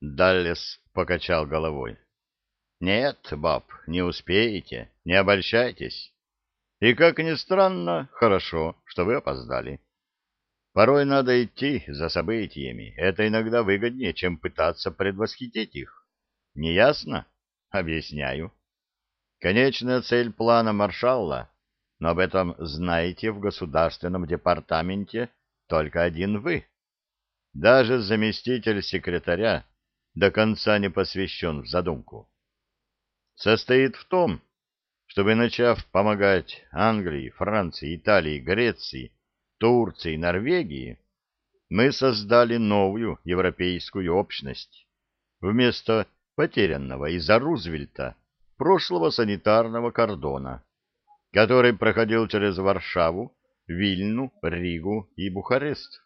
Даллес покачал головой. Нет, Боб, не успеете, не обольщайтесь. И, как ни странно, хорошо, что вы опоздали. Порой надо идти за событиями. Это иногда выгоднее, чем пытаться предвосхитить их. Не ясно? Объясняю. Конечная цель плана маршалла, но об этом знаете в Государственном департаменте только один вы. Даже заместитель секретаря до конца не посвящен в задумку. Состоит в том, чтобы, начав помогать Англии, Франции, Италии, Греции, Турции, Норвегии, мы создали новую европейскую общность вместо потерянного из-за Рузвельта прошлого санитарного кордона, который проходил через Варшаву, Вильну, Ригу и Бухарест.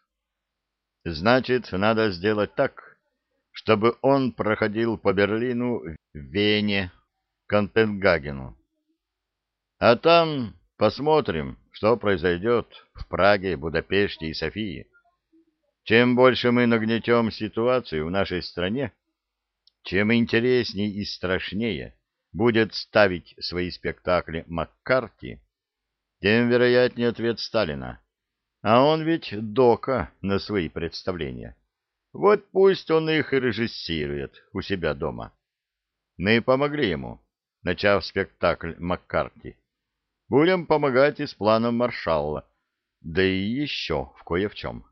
Значит, надо сделать так, чтобы он проходил по Берлину, Вене, Копенгагену. А там посмотрим, что произойдет в Праге, Будапеште и Софии. Чем больше мы нагнетем ситуацию в нашей стране, чем интереснее и страшнее будет ставить свои спектакли Маккарти, тем вероятнее ответ Сталина. А он ведь дока на свои представления. Вот пусть он их и режиссирует у себя дома. Мы помогли ему, начав спектакль Маккарти. Будем помогать и с планом маршалла, да и еще в кое в чем.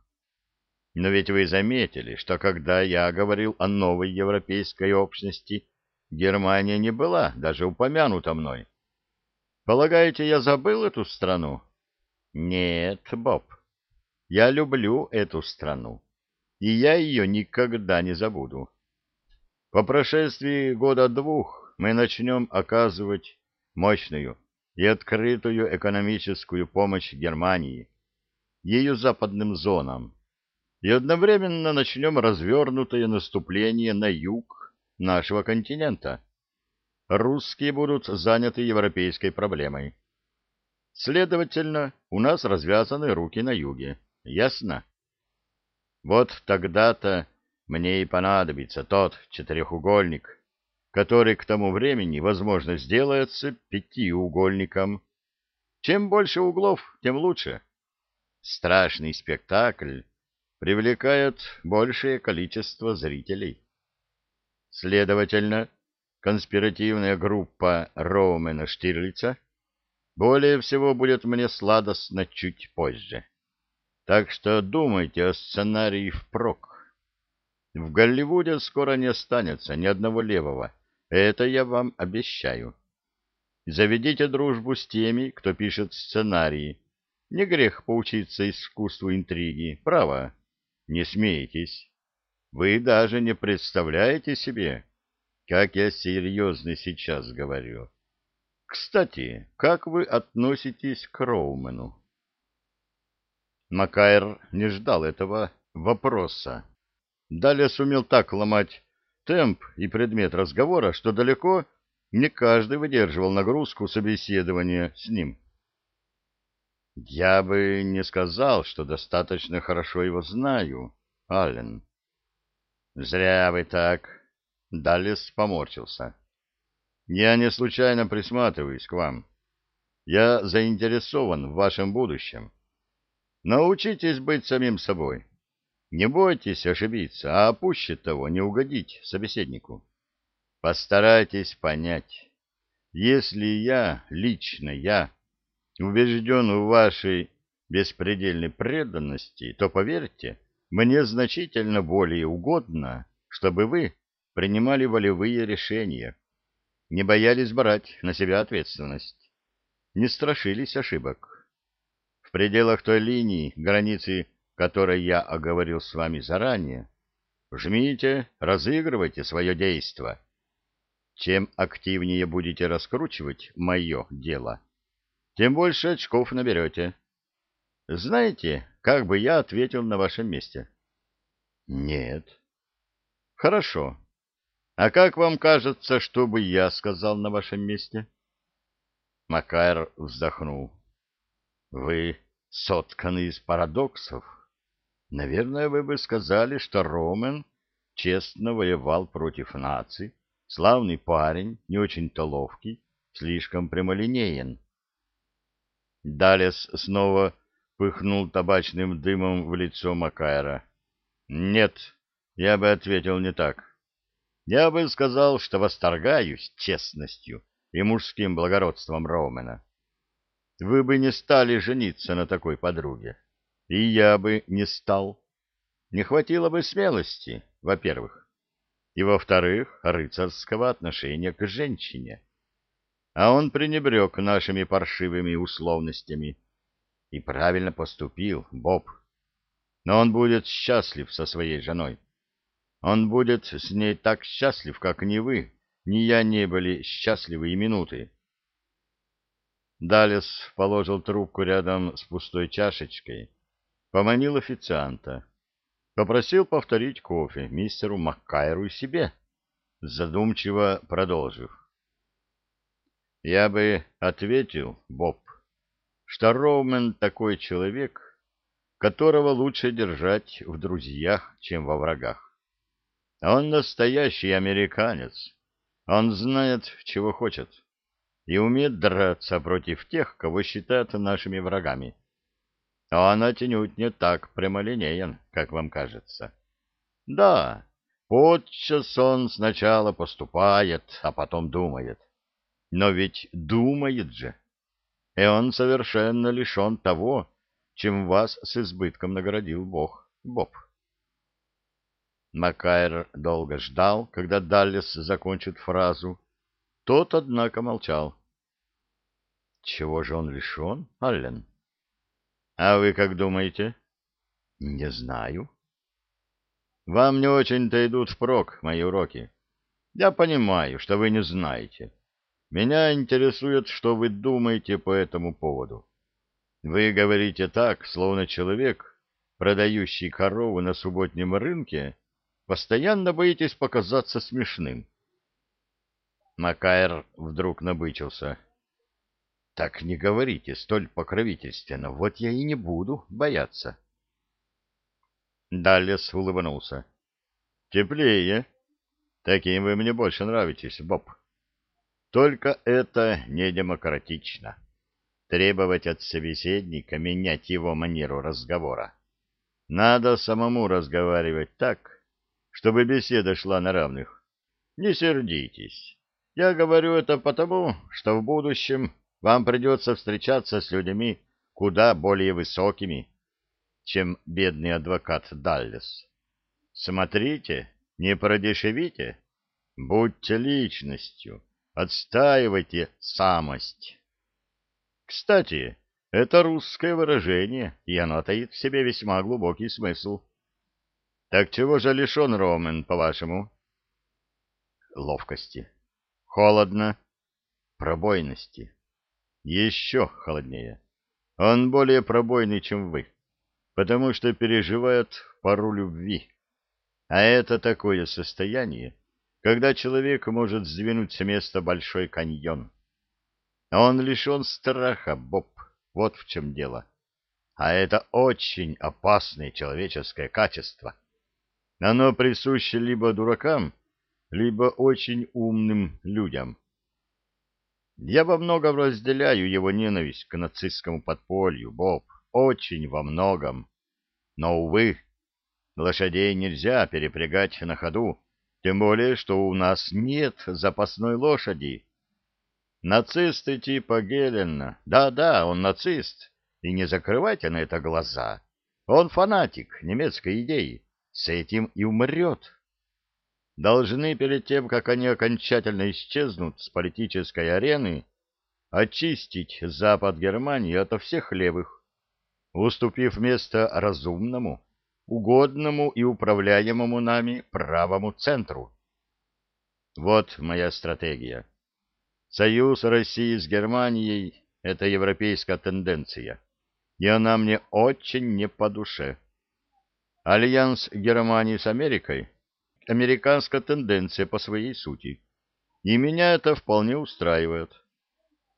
Но ведь вы заметили, что когда я говорил о новой европейской общности, Германия не была даже упомянута мной. Полагаете, я забыл эту страну? Нет, Боб. Я люблю эту страну, и я ее никогда не забуду. По прошествии года-двух мы начнем оказывать мощную и открытую экономическую помощь Германии, ее западным зонам, и одновременно начнем развернутое наступление на юг нашего континента. Русские будут заняты европейской проблемой. Следовательно, у нас развязаны руки на юге. Ясно? Вот тогда-то мне и понадобится тот четырехугольник, который к тому времени, возможно, сделается пятиугольником. Чем больше углов, тем лучше. Страшный спектакль привлекает большее количество зрителей. Следовательно, конспиративная группа Роумена Штирлица более всего будет мне сладостно чуть позже. Так что думайте о сценарии впрок. В Голливуде скоро не останется ни одного левого, это я вам обещаю. Заведите дружбу с теми, кто пишет сценарии. Не грех поучиться искусству интриги, право. Не смейтесь. Вы даже не представляете себе, как я серьезно сейчас говорю. Кстати, как вы относитесь к Роумену? Макайр не ждал этого вопроса. Далее сумел так ломать темп и предмет разговора, что далеко не каждый выдерживал нагрузку собеседования с ним. Я бы не сказал, что достаточно хорошо его знаю, Аллен. Зря вы так. Даллес поморщился. Я не случайно присматриваюсь к вам. Я заинтересован в вашем будущем. Научитесь быть самим собой. Не бойтесь ошибиться, а пуще того не угодить собеседнику. Постарайтесь понять. Если я, лично я, убежден в вашей беспредельной преданности, то, поверьте, мне значительно более угодно, чтобы вы принимали волевые решения, не боялись брать на себя ответственность, не страшились ошибок. Пределах той линии, границы которой я оговорил с вами заранее, жмите, разыгрывайте свое действо. Чем активнее будете раскручивать мое дело, тем больше очков наберете. Знаете, как бы я ответил на вашем месте? Нет. Хорошо. А как вам кажется, что бы я сказал на вашем месте? Макайр вздохнул. Вы сотканы из парадоксов. Наверное, вы бы сказали, что Ромен честно воевал против нации, славный парень, не очень-то ловкий, слишком прямолинеен. Далес снова пыхнул табачным дымом в лицо Макайра. «Нет, я бы ответил не так. Я бы сказал, что восторгаюсь честностью и мужским благородством Роумена. Вы бы не стали жениться на такой подруге. И я бы не стал. Не хватило бы смелости, во-первых. И, во-вторых, рыцарского отношения к женщине. А он пренебрег нашими паршивыми условностями. И правильно поступил, Боб. Но он будет счастлив со своей женой. Он будет с ней так счастлив, как ни вы, ни я не были счастливы и минуты. Далес положил трубку рядом с пустой чашечкой, поманил официанта, попросил повторить кофе мистеру Маккайру и себе, задумчиво продолжив. Я бы ответил, Боб, что Роумен такой человек, которого лучше держать в друзьях, чем во врагах. Он настоящий американец. Он знает, чего хочет. И умеет драться против тех, кого считает нашими врагами. А он отнюдь не так прямолинеен, как вам кажется. Да, подчас он сначала поступает, а потом думает. Но ведь думает же. И он совершенно лишен того, чем вас с избытком наградил Бог, Боб. Макайр долго ждал, когда Даллес закончит фразу. Тот, однако, молчал. Чего же он лишен, Аллен? А вы как думаете? Не знаю. Вам не очень-то идут впрок мои уроки. Я понимаю, что вы не знаете. Меня интересует, что вы думаете по этому поводу. Вы говорите так, словно человек, продающий корову на субботнем рынке, Постоянно боитесь показаться смешным. Макайр вдруг набычился. — Так не говорите столь покровительственно, вот я и не буду бояться. Даллес улыбнулся. — Теплее. Таким вы мне больше нравитесь, Боб. Только это не демократично. Требовать от собеседника менять его манеру разговора. Надо самому разговаривать так, чтобы беседа шла на равных. Не сердитесь. Я говорю это потому, что в будущем вам придется встречаться с людьми куда более высокими, чем бедный адвокат Даллес. Смотрите, не продешевите, будьте личностью, отстаивайте самость. Кстати, это русское выражение, и оно таит в себе весьма глубокий смысл. Так чего же лишен Ромен, по-вашему? Ловкости. Холодно. Пробойности. Еще холоднее. Он более пробойный, чем вы, потому что переживает пару любви. А это такое состояние, когда человек может сдвинуть с места большой каньон. Он лишен страха, Боб, вот в чем дело. А это очень опасное человеческое качество — оно присуще либо дуракам, либо очень умным людям. Я во многом разделяю его ненависть к нацистскому подполью, Боб, очень во многом. Но, увы, лошадей нельзя перепрягать на ходу, тем более, что у нас нет запасной лошади. Нацисты типа Гелена, да-да, он нацист, и не закрывайте на это глаза. Он фанатик немецкой идеи с этим и умрет. Должны перед тем, как они окончательно исчезнут с политической арены, очистить Запад Германии от всех левых, уступив место разумному, угодному и управляемому нами правому центру. Вот моя стратегия. Союз России с Германией — это европейская тенденция, и она мне очень не по душе. Альянс Германии с Америкой — американская тенденция по своей сути, и меня это вполне устраивает.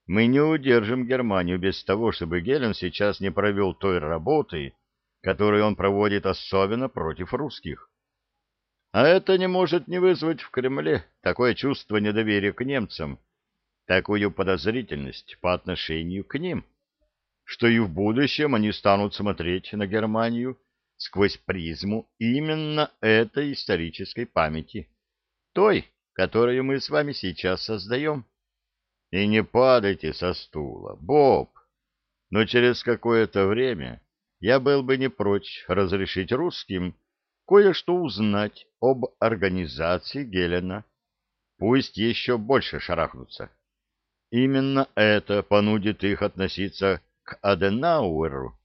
Мы не удержим Германию без того, чтобы Гелен сейчас не провел той работы, которую он проводит особенно против русских. А это не может не вызвать в Кремле такое чувство недоверия к немцам, такую подозрительность по отношению к ним, что и в будущем они станут смотреть на Германию сквозь призму именно этой исторической памяти, той, которую мы с вами сейчас создаем. И не падайте со стула, Боб, но через какое-то время я был бы не прочь разрешить русским кое-что узнать об организации Гелена. Пусть еще больше шарахнутся. Именно это понудит их относиться к Аденауэру.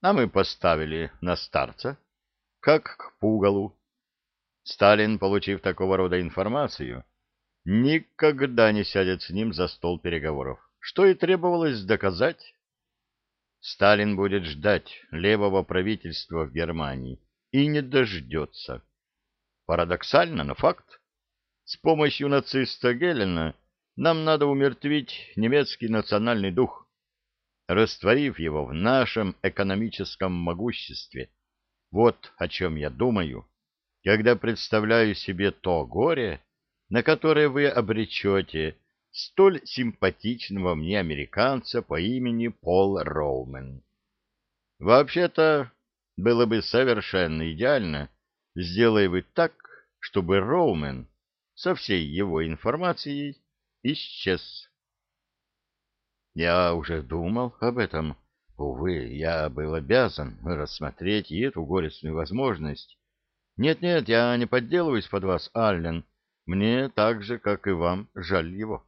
А мы поставили на старца, как к пугалу. Сталин, получив такого рода информацию, никогда не сядет с ним за стол переговоров, что и требовалось доказать. Сталин будет ждать левого правительства в Германии и не дождется. Парадоксально, но факт. С помощью нациста Гелена нам надо умертвить немецкий национальный дух, растворив его в нашем экономическом могуществе. Вот о чем я думаю, когда представляю себе то горе, на которое вы обречете столь симпатичного мне американца по имени Пол Роумен. Вообще-то, было бы совершенно идеально, сделай вы так, чтобы Роумен со всей его информацией исчез. Я уже думал об этом. Увы, я был обязан рассмотреть эту горестную возможность. Нет-нет, я не подделываюсь под вас, Аллен. Мне так же, как и вам, жаль его.